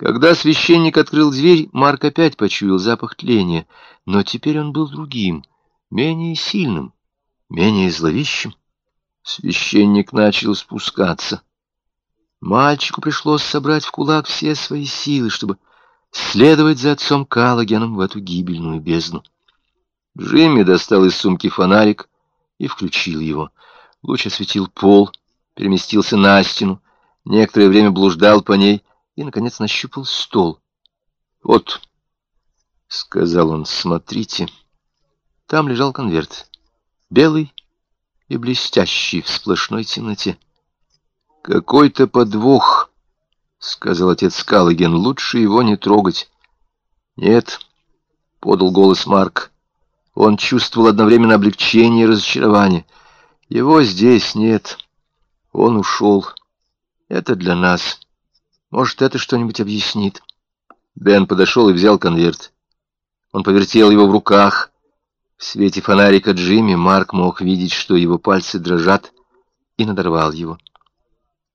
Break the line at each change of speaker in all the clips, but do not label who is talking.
Когда священник открыл дверь, Марк опять почуял запах тления, но теперь он был другим, менее сильным, менее зловещим. Священник начал спускаться. Мальчику пришлось собрать в кулак все свои силы, чтобы следовать за отцом Калагеном в эту гибельную бездну. Джимми достал из сумки фонарик и включил его. Луч осветил пол, переместился на стену, некоторое время блуждал по ней и, наконец, нащупал стол. «Вот», — сказал он, — «смотрите». Там лежал конверт, белый и блестящий в сплошной темноте. «Какой-то подвох», — сказал отец Каллоген, — «лучше его не трогать». «Нет», — подал голос Марк. Он чувствовал одновременно облегчение и разочарование. «Его здесь нет. Он ушел. Это для нас». Может, это что-нибудь объяснит. Бен подошел и взял конверт. Он повертел его в руках. В свете фонарика Джимми Марк мог видеть, что его пальцы дрожат, и надорвал его.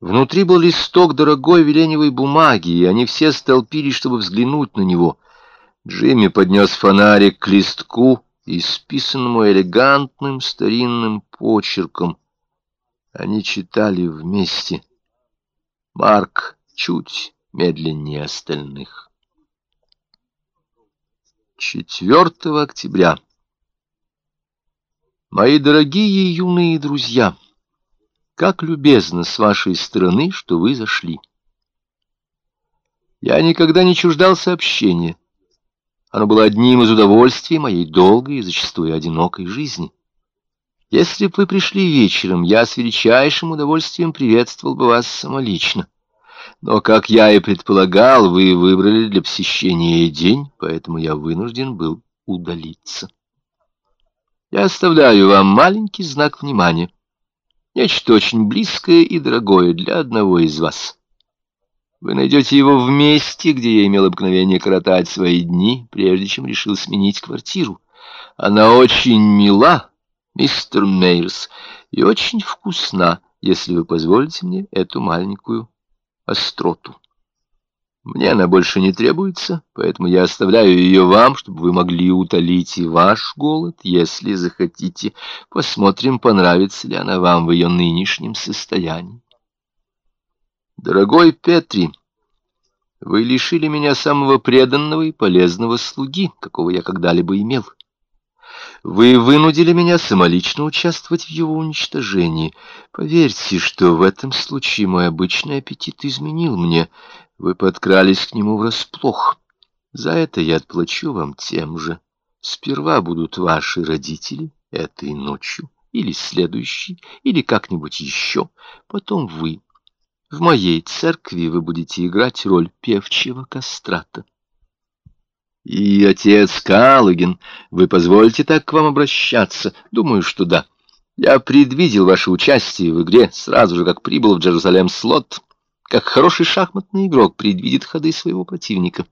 Внутри был листок дорогой веленевой бумаги, и они все столпились, чтобы взглянуть на него. Джимми поднес фонарик к листку, исписанному элегантным старинным почерком. Они читали вместе. Марк чуть медленнее остальных. 4 октября. Мои дорогие юные друзья, как любезно с вашей стороны, что вы зашли. Я никогда не чуждал сообщения. Оно было одним из удовольствий моей долгой и зачастую одинокой жизни. Если бы вы пришли вечером, я с величайшим удовольствием приветствовал бы вас самолично. Но, как я и предполагал, вы выбрали для посещения день, поэтому я вынужден был удалиться. Я оставляю вам маленький знак внимания. Нечто очень близкое и дорогое для одного из вас. Вы найдете его в месте, где я имел обыкновение коротать свои дни, прежде чем решил сменить квартиру. Она очень мила, мистер Мейерс, и очень вкусна, если вы позволите мне эту маленькую остроту. Мне она больше не требуется, поэтому я оставляю ее вам, чтобы вы могли утолить и ваш голод, если захотите. Посмотрим, понравится ли она вам в ее нынешнем состоянии. Дорогой Петри, вы лишили меня самого преданного и полезного слуги, какого я когда-либо имел. Вы вынудили меня самолично участвовать в его уничтожении. Поверьте, что в этом случае мой обычный аппетит изменил мне. Вы подкрались к нему врасплох. За это я отплачу вам тем же. Сперва будут ваши родители этой ночью, или следующей, или как-нибудь еще. Потом вы. В моей церкви вы будете играть роль певчего кастрата. И отец Каллоген, вы позволите так к вам обращаться? Думаю, что да. Я предвидел ваше участие в игре сразу же, как прибыл в Джерузалем слот, как хороший шахматный игрок предвидит ходы своего противника.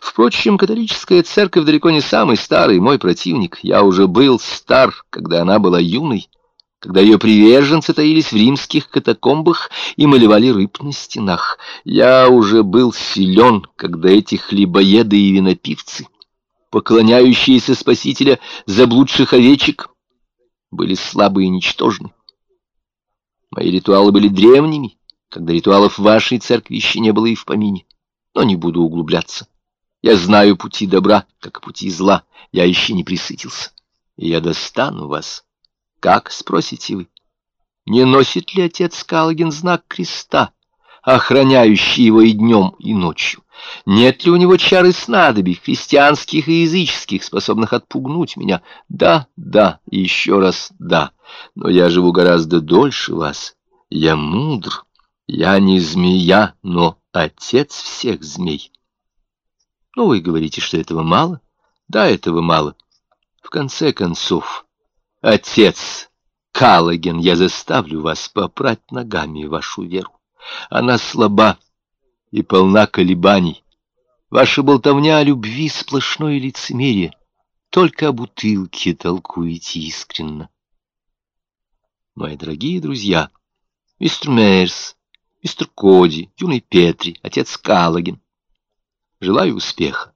Впрочем, католическая церковь далеко не самый старый мой противник. Я уже был стар, когда она была юной когда ее приверженцы таились в римских катакомбах и малевали рыб на стенах. Я уже был силен, когда эти хлебоеды и винопивцы, поклоняющиеся Спасителя заблудших овечек, были слабы и ничтожны. Мои ритуалы были древними, когда ритуалов вашей церкви еще не было и в помине, но не буду углубляться. Я знаю пути добра, как пути зла, я еще не присытился, и я достану вас». Как, спросите вы? Не носит ли отец Калгин знак креста, охраняющий его и днем, и ночью? Нет ли у него чары снадобий, христианских и языческих, способных отпугнуть меня? Да, да, еще раз да. Но я живу гораздо дольше вас. Я мудр. Я не змея, но отец всех змей. Ну, вы говорите, что этого мало? Да, этого мало. В конце концов... Отец Калаген, я заставлю вас попрать ногами вашу веру. Она слаба и полна колебаний. Ваша болтовня о любви — сплошное лицемерие. Только о бутылке толкуете искренно. Мои дорогие друзья, мистер Мейерс, мистер Коди, юный Петри, отец Калаген, Желаю успеха.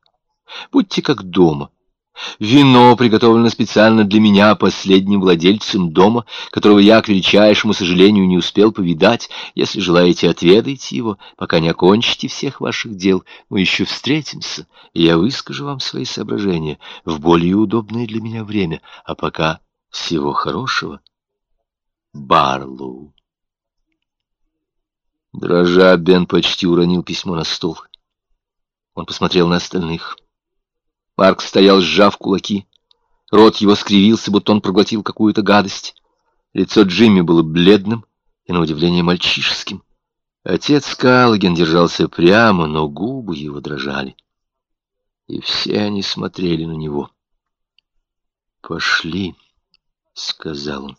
Будьте как дома. Вино приготовлено специально для меня, последним владельцем дома, которого я, к величайшему сожалению, не успел повидать. Если желаете, отведайте его, пока не окончите всех ваших дел. Мы еще встретимся, и я выскажу вам свои соображения в более удобное для меня время. А пока всего хорошего. Барлоу. Дрожа, Бен почти уронил письмо на стол. Он посмотрел на остальных. Марк стоял, сжав кулаки. Рот его скривился, будто он проглотил какую-то гадость. Лицо Джимми было бледным и, на удивление, мальчишеским. Отец Каллоген держался прямо, но губы его дрожали. И все они смотрели на него. «Пошли», — сказал он.